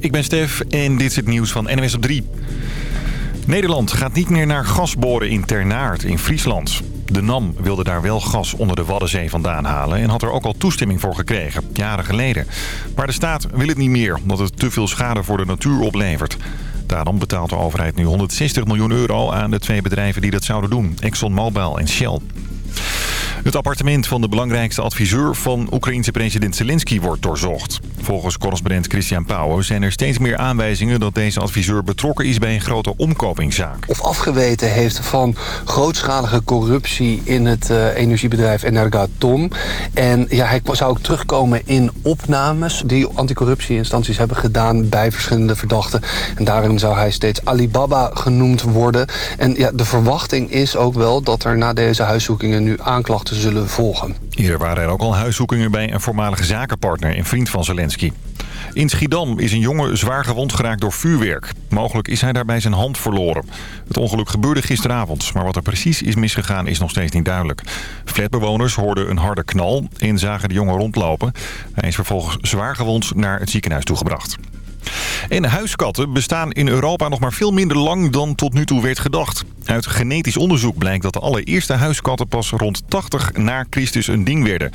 Ik ben Stef en dit is het nieuws van NWS op 3. Nederland gaat niet meer naar gas boren in Ternaard in Friesland. De NAM wilde daar wel gas onder de Waddenzee vandaan halen... en had er ook al toestemming voor gekregen, jaren geleden. Maar de staat wil het niet meer, omdat het te veel schade voor de natuur oplevert. Daarom betaalt de overheid nu 160 miljoen euro aan de twee bedrijven die dat zouden doen. ExxonMobil en Shell. Het appartement van de belangrijkste adviseur van Oekraïense president Zelensky wordt doorzocht. Volgens correspondent Christian Pauwen zijn er steeds meer aanwijzingen dat deze adviseur betrokken is bij een grote omkopingszaak. Of afgeweten heeft van grootschalige corruptie in het uh, energiebedrijf Energatom. En ja, hij zou ook terugkomen in opnames die anticorruptieinstanties hebben gedaan bij verschillende verdachten. En daarin zou hij steeds Alibaba genoemd worden. En ja, de verwachting is ook wel dat er na deze huiszoekingen nu aanklachten zullen volgen. Hier waren er ook al huiszoekingen bij een voormalige zakenpartner en vriend van Zelensky. In Schiedam is een jongen zwaar gewond geraakt door vuurwerk. Mogelijk is hij daarbij zijn hand verloren. Het ongeluk gebeurde gisteravond, maar wat er precies is misgegaan is nog steeds niet duidelijk. Flatbewoners hoorden een harde knal en zagen de jongen rondlopen. Hij is vervolgens zwaar gewond naar het ziekenhuis toegebracht. En huiskatten bestaan in Europa nog maar veel minder lang dan tot nu toe werd gedacht. Uit genetisch onderzoek blijkt dat de allereerste huiskatten pas rond 80 na Christus een ding werden.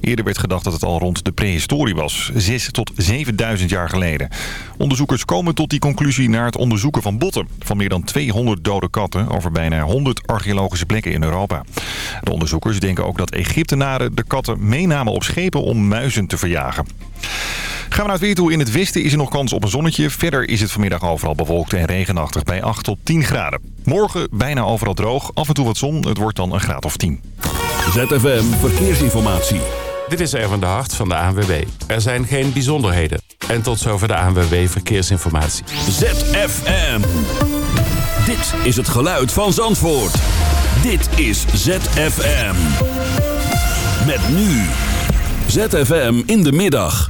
Eerder werd gedacht dat het al rond de prehistorie was, 6 tot 7000 jaar geleden. Onderzoekers komen tot die conclusie na het onderzoeken van botten van meer dan 200 dode katten over bijna 100 archeologische plekken in Europa. De onderzoekers denken ook dat Egyptenaren de katten meenamen op schepen om muizen te verjagen. Gaan we naar het weer toe. In het westen is er nog kans op een zonnetje. Verder is het vanmiddag overal bewolkt en regenachtig bij 8 tot 10 graden. Morgen bijna overal droog. Af en toe wat zon. Het wordt dan een graad of 10. ZFM Verkeersinformatie. Dit is Erwin de Hart van de ANWB. Er zijn geen bijzonderheden. En tot zover de ANWB Verkeersinformatie. ZFM. Dit is het geluid van Zandvoort. Dit is ZFM. Met nu. ZFM in de middag.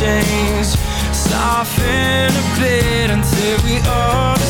change. Soften a bit until we all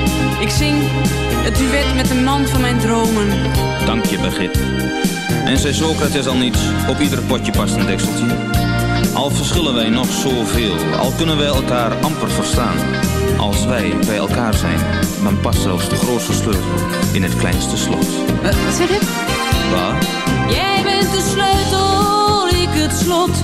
Ik zing het duet met de man van mijn dromen. Dank je begrip. En zei Socrates al niets, op ieder potje past een dekseltje. Al verschillen wij nog zoveel, al kunnen wij elkaar amper verstaan. Als wij bij elkaar zijn, dan past zelfs de grootste sleutel in het kleinste slot. Wat, zeg je? Waar? Jij bent de sleutel, ik het slot.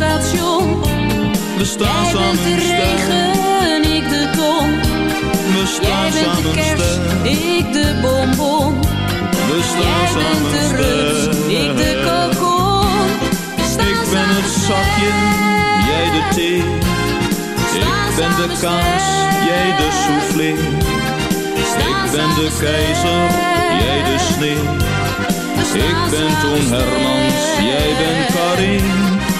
station. we staan Jij bent samen de regen, ik de ton. We Jij staan bent de samen kerst, sterk, ik de bonbon. we Jij staan bent samen de rust, ik de kokon. Ik ben het zakje, sterk. jij de thee. Ik ben de kaas, jij de soufflé. Ik ben de keizer, jij de sneeuw. Ik ben Toon Hermans, jij bent Karin.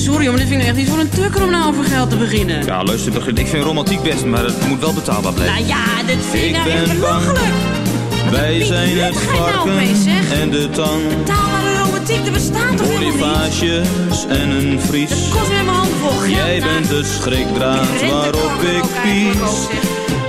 sorry, maar dit vind ik echt niet voor een tukker om nou over geld te beginnen. Ja, luister, begin- ik vind romantiek best, maar het moet wel betaalbaar blijven. Nou ja, dit vind ik nou echt belachelijk. Wij zijn het nou varken en de tang. Betaalbare romantiek, er bestaat toch helemaal niet? En een vries. Het kost weer mijn hand vol. Jij nou. bent de schrikdraad waarop ik pies.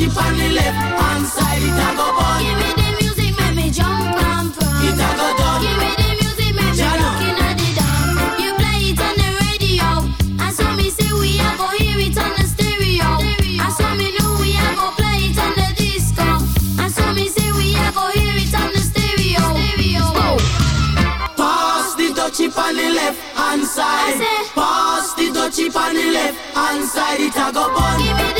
touchy on the left hand side. It a go fun. give me the music, make me jump and fun. It a go done. Give me the music, make me rockin' at the dance. You play it on the radio, and so me say we a go hear it on the stereo. And so me know we a go play it on the disco. And so me say we a go hear it on the stereo. Stereo. Pass the touchy on the left hand side. I Pass the touchy on the left hand side. It a go fun.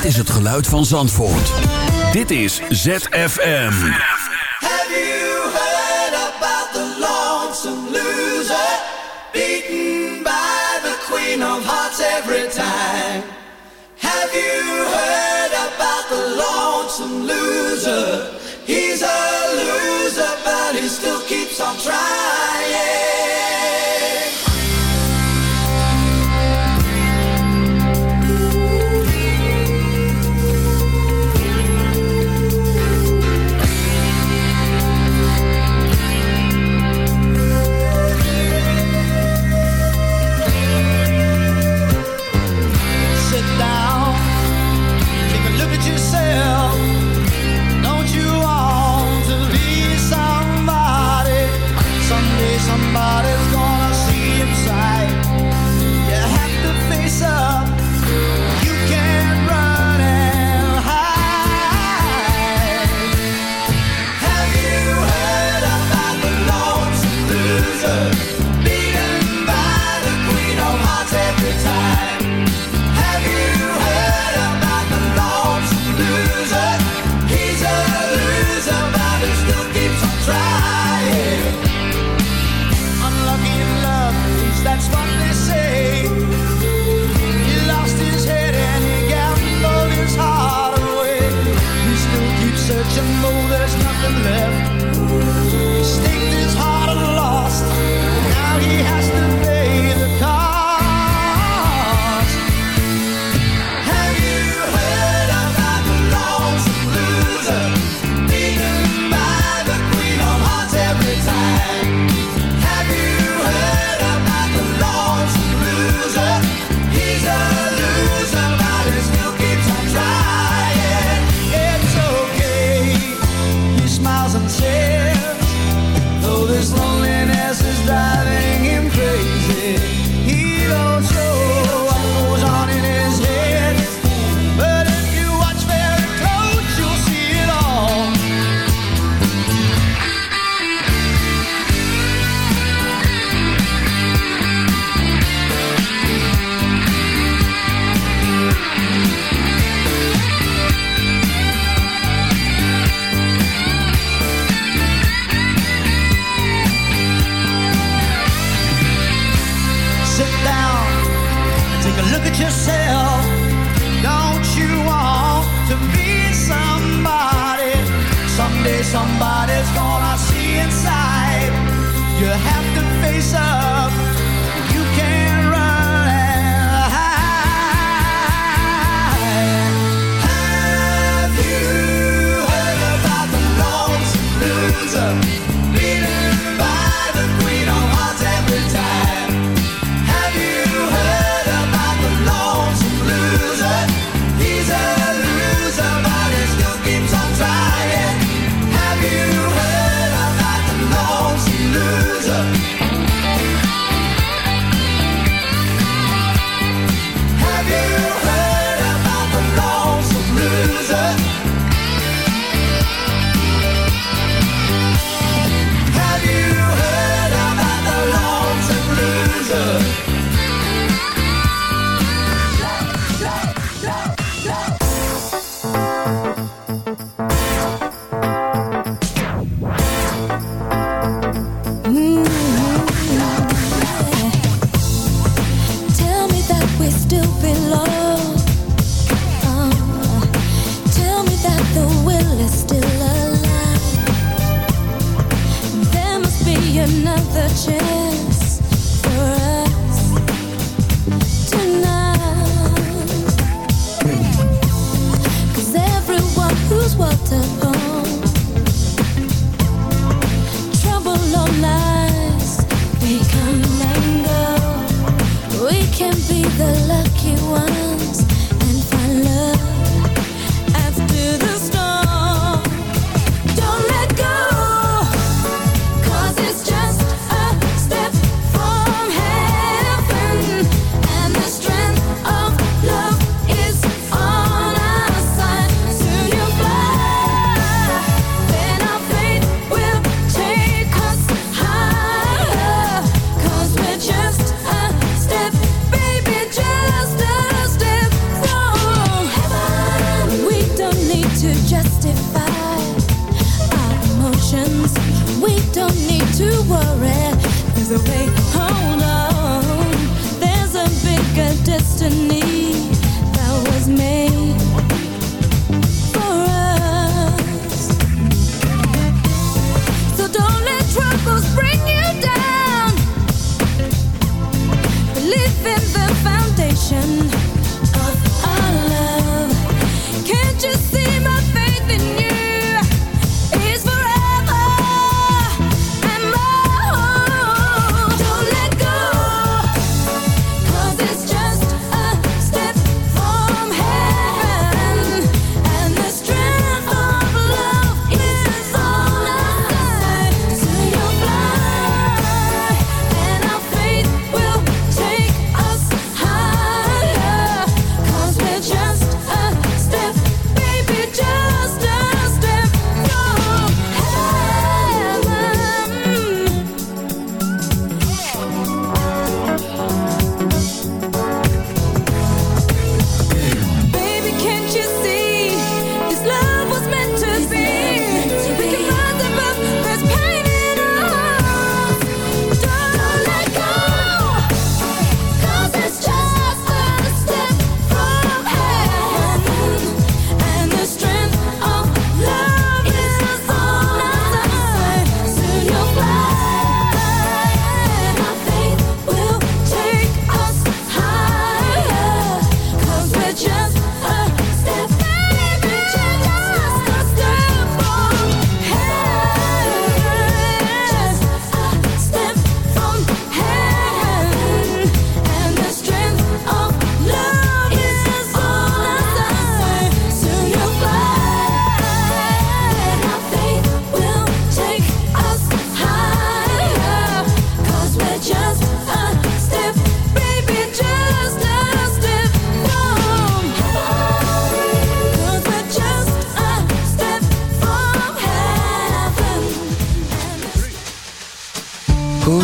Dit is het geluid van Zandvoort. Dit is ZFM. Have you heard about the lonesome loser? Beaten by the queen of hearts every time. Have you heard about the lonesome loser? He's a loser but he still keeps on trying.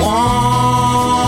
I'm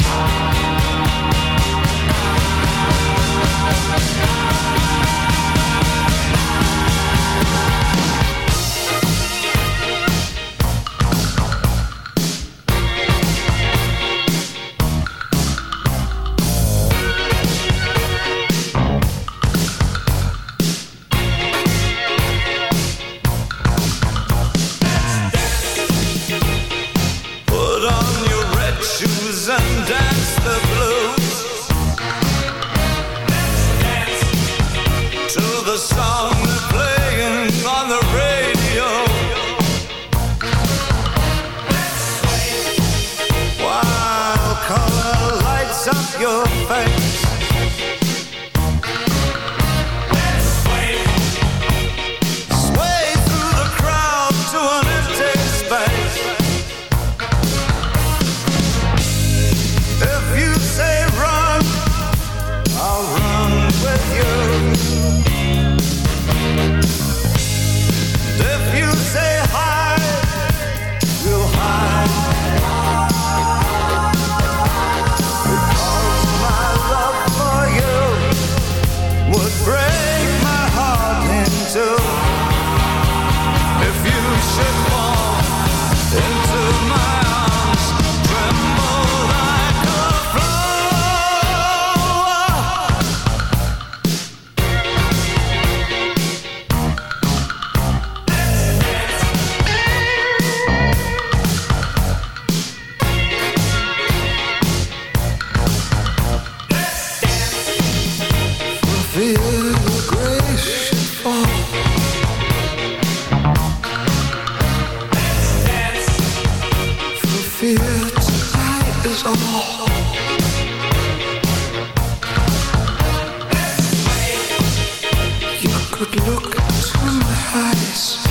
You could look into my eyes.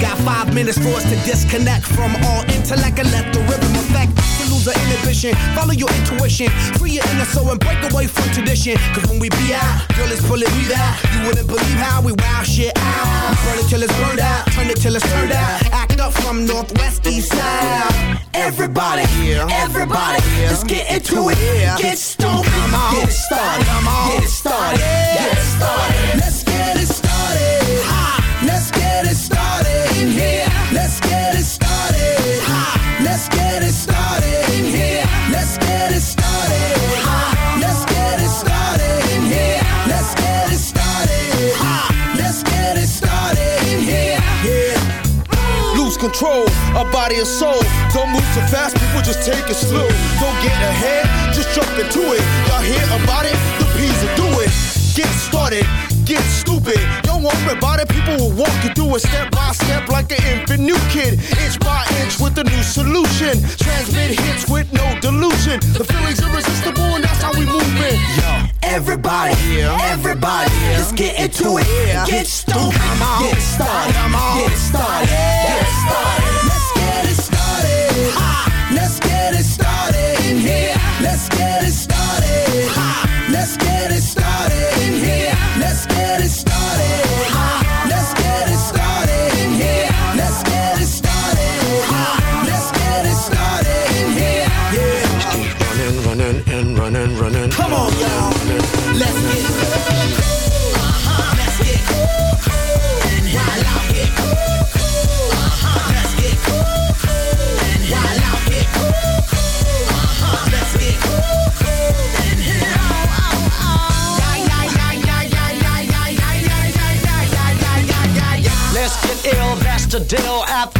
Got five minutes for us to disconnect from all intellect and let the rhythm affect. To lose the inhibition, follow your intuition, free your inner soul and break away from tradition. Cause when we be out, girl, it's pulling me out. You wouldn't believe how we wow shit out. Burn it till it's burned out, turn it till it's turned out. Act up from northwest east side. Everybody, here, everybody, let's get into it. Get stoned, get it started, get it started, get it started. Let's get it started. Control, a body and soul. Don't move too fast, people just take it slow. Don't get ahead, just jump into it. Y'all hear about it? The P's will do it. Get started, get stupid. Don't worry about it, people will walk you through it step by step like an infant new kid. Inch by inch with a new solution. Transmit hits with no delusion. The feeling's irresistible it. Yo, Everybody, everybody, let's get into it. Get stoked, get it started, get started, get started. Let's get it started. Let's get it started in here. to Dale App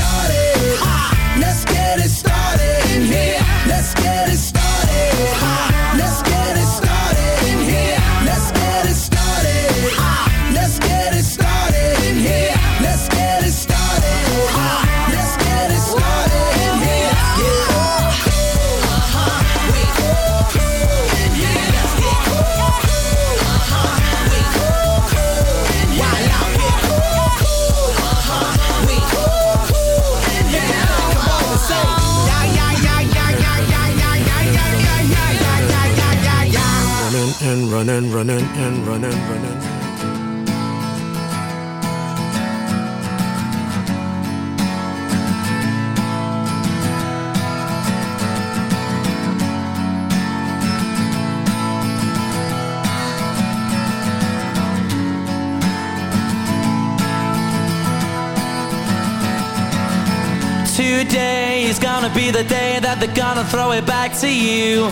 Let's get it started in here. Let's get it started. Ha! Running running, and running, running. Today is gonna be the day that they're gonna throw it back to you.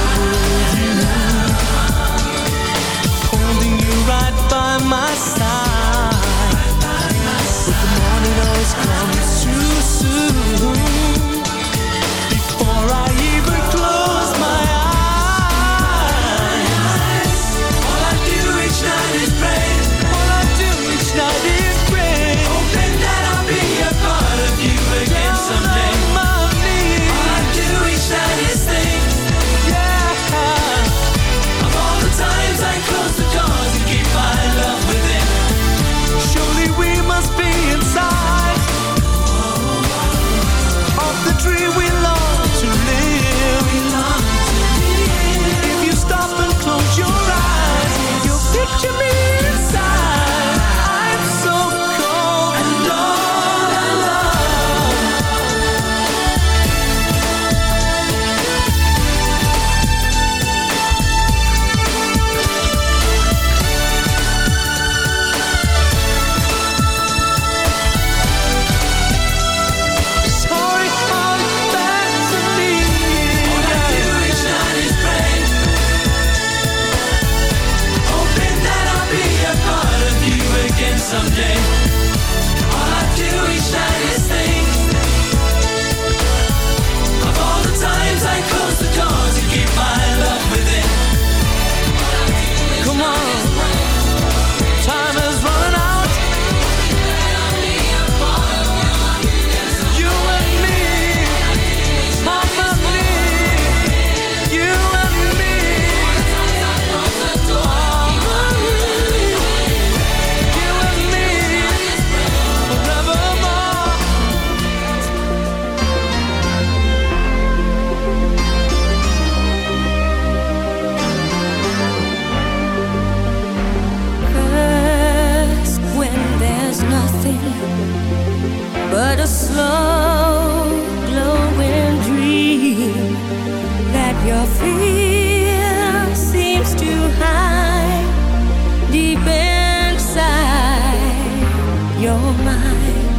mine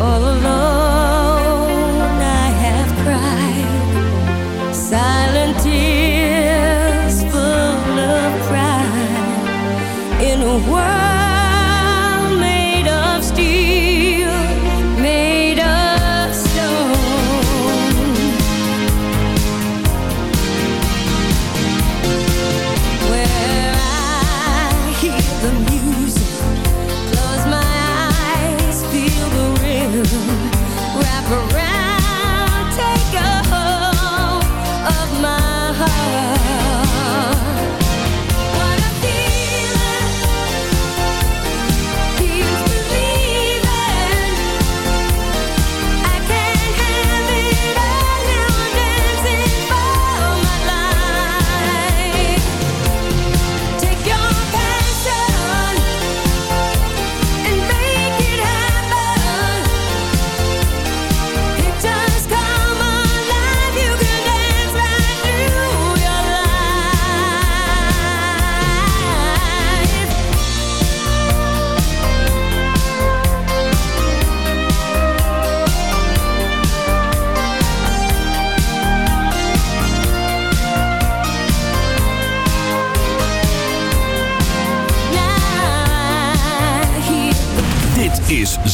all alone.